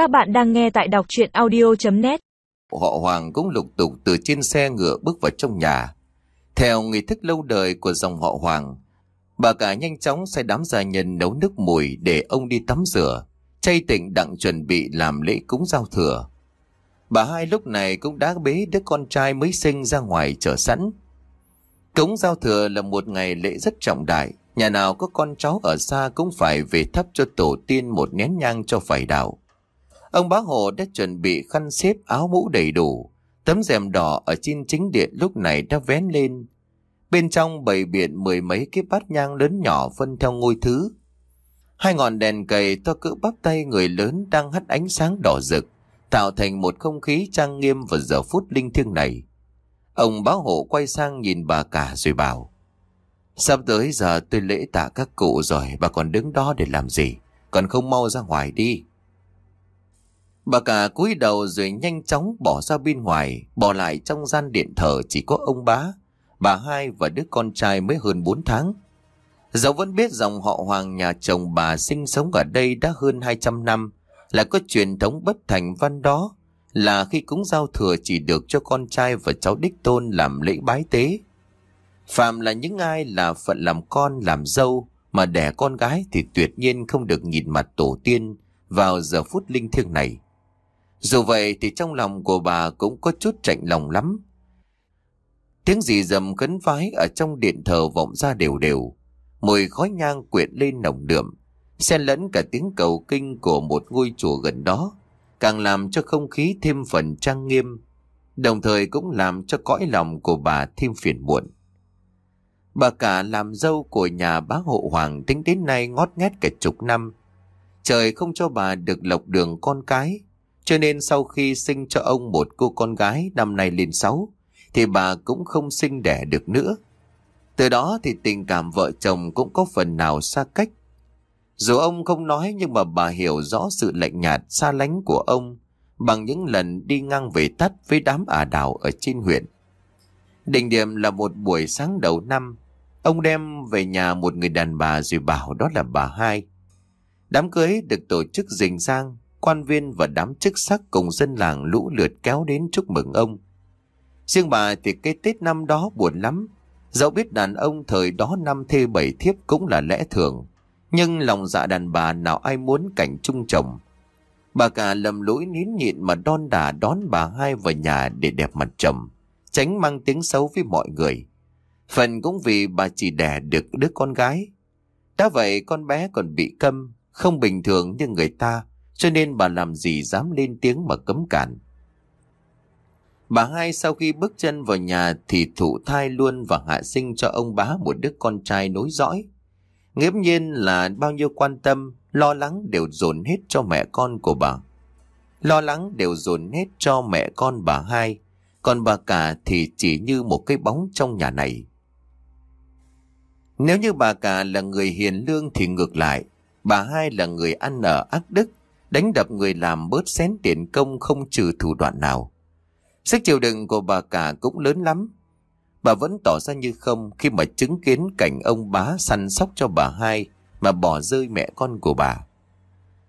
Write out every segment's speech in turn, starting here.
Các bạn đang nghe tại đọc chuyện audio.net Họ Hoàng cũng lục tục từ trên xe ngựa bước vào trong nhà. Theo nghi thức lâu đời của dòng họ Hoàng, bà cả nhanh chóng sai đám gia nhân nấu nước mùi để ông đi tắm rửa, chay tịnh đặng chuẩn bị làm lễ cúng giao thừa. Bà hai lúc này cũng đã bế đứa con trai mới sinh ra ngoài chờ sẵn. Cúng giao thừa là một ngày lễ rất trọng đại, nhà nào có con cháu ở xa cũng phải về thắp cho tổ tiên một nén nhang cho phải đạo. Ông bá hộ đã chuẩn bị khăn xếp áo mũ đầy đủ, tấm rèm đỏ ở trên chính điện lúc này đã vén lên. Bên trong bày biện mười mấy cái bát nhang lớn nhỏ phân theo ngôi thứ. Hai ngọn đèn cầy to cỡ bắp tay người lớn đang hắt ánh sáng đỏ rực, tạo thành một không khí trang nghiêm vào giờ phút linh thiêng này. Ông bá hộ quay sang nhìn bà cả rồi bảo. Sắp tới giờ tôi lễ tạ các cụ rồi, bà còn đứng đó để làm gì? Còn không mau ra ngoài đi. Bà cả cúi đầu rồi nhanh chóng bỏ ra bên ngoài, bỏ lại trong gian điện thờ chỉ có ông bá, bà hai và đứa con trai mới hơn 4 tháng. Dẫu vẫn biết dòng họ Hoàng nhà chồng bà sinh sống ở đây đã hơn 200 năm, là có truyền thống bất thành văn đó, là khi cúng giao thừa chỉ được cho con trai và cháu đích tôn làm lễ bái tế. Phạm là những ai là phận làm con, làm dâu, mà đẻ con gái thì tuyệt nhiên không được nhìn mặt tổ tiên vào giờ phút linh thiêng này. Dù vậy thì trong lòng của bà cũng có chút chạnh lòng lắm. Tiếng gì dầm khấn vái ở trong điện thờ vọng ra đều đều. Mùi khói nhang quyện lên nồng đượm, xen lẫn cả tiếng cầu kinh của một ngôi chùa gần đó, càng làm cho không khí thêm phần trang nghiêm, đồng thời cũng làm cho cõi lòng của bà thêm phiền muộn. Bà cả làm dâu của nhà bá hộ hoàng tính đến nay ngót nghét cả chục năm. Trời không cho bà được lộc đường con cái, cho nên sau khi sinh cho ông một cô con gái năm nay lên sáu, thì bà cũng không sinh đẻ được nữa. Từ đó thì tình cảm vợ chồng cũng có phần nào xa cách. Dù ông không nói nhưng mà bà hiểu rõ sự lạnh nhạt xa lánh của ông bằng những lần đi ngang về tắt với đám ả đào ở trên huyện. Đỉnh điểm là một buổi sáng đầu năm, ông đem về nhà một người đàn bà rồi bảo đó là bà hai. Đám cưới được tổ chức rình rang, quan viên và đám chức sắc cùng dân làng lũ lượt kéo đến chúc mừng ông. Riêng bà thì cái Tết năm đó buồn lắm, dẫu biết đàn ông thời đó năm thê bảy thiếp cũng là lẽ thường, nhưng lòng dạ đàn bà nào ai muốn cảnh chung chồng. Bà cả lầm lỗi nín nhịn mà đon đà đón bà hai vào nhà để đẹp mặt chồng, tránh mang tiếng xấu với mọi người. Phần cũng vì bà chỉ đẻ được đứa con gái. Đã vậy con bé còn bị câm, không bình thường như người ta, cho nên bà làm gì dám lên tiếng mà cấm cản. Bà hai sau khi bước chân vào nhà thì thụ thai luôn và hạ sinh cho ông bá một đứa con trai nối dõi. Nghiễm nhiên là bao nhiêu quan tâm, lo lắng đều dồn hết cho mẹ con của bà. Lo lắng đều dồn hết cho mẹ con bà hai, còn bà cả thì chỉ như một cái bóng trong nhà này. Nếu như bà cả là người hiền lương thì ngược lại, bà hai là người ăn ở ác đức, đánh đập người làm bớt xén tiền công không trừ thủ đoạn nào. Sức chịu đựng của bà cả cũng lớn lắm. Bà vẫn tỏ ra như không khi mà chứng kiến cảnh ông bá săn sóc cho bà hai mà bỏ rơi mẹ con của bà.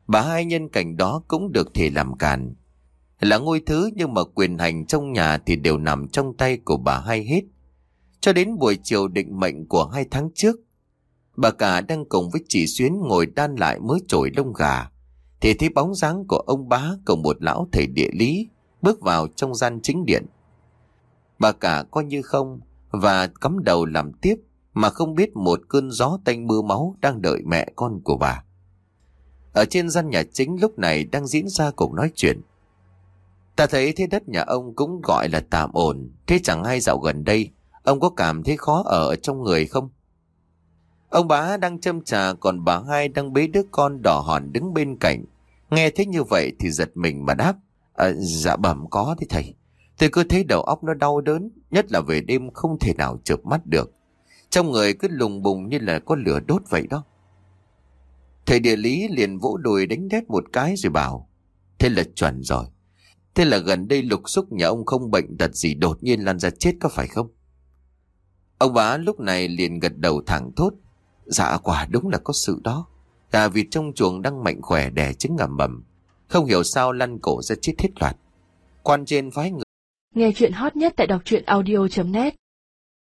Bà hai nhân cảnh đó cũng được thể làm càn. Là ngôi thứ nhưng mà quyền hành trong nhà thì đều nằm trong tay của bà hai hết. Cho đến buổi chiều định mệnh của hai tháng trước, bà cả đang cùng với chị Xuyến ngồi đan lại mới trổi lông gà, thì thấy bóng dáng của ông bá cùng một lão thầy địa lý bước vào trong gian chính điện. Bà cả coi như không và cắm đầu làm tiếp mà không biết một cơn gió tanh mưa máu đang đợi mẹ con của bà. Ở trên gian nhà chính lúc này đang diễn ra cuộc nói chuyện. Ta thấy thế đất nhà ông cũng gọi là tạm ổn, thế chẳng hay dạo gần đây, ông có cảm thấy khó ở trong người không? Ông bá đang châm trà còn bà hai đang bế đứa con đỏ hòn đứng bên cạnh. Nghe thấy như vậy thì giật mình mà đáp. À, dạ bẩm có đấy thầy. Tôi cứ thấy đầu óc nó đau đớn, nhất là về đêm không thể nào chợp mắt được. Trong người cứ lùng bùng như là có lửa đốt vậy đó. Thầy địa lý liền vỗ đùi đánh đét một cái rồi bảo. Thế là chuẩn rồi. Thế là gần đây lục xúc nhà ông không bệnh tật gì đột nhiên lan ra chết có phải không? Ông bá lúc này liền gật đầu thẳng thốt. Dạ quả đúng là có sự đó. Gà vịt trong chuồng đang mạnh khỏe đẻ trứng ngầm mầm. Không hiểu sao lăn cổ ra chết thiết loạt. Quan trên phái người. Nghe chuyện hot nhất tại đọc truyện audio.net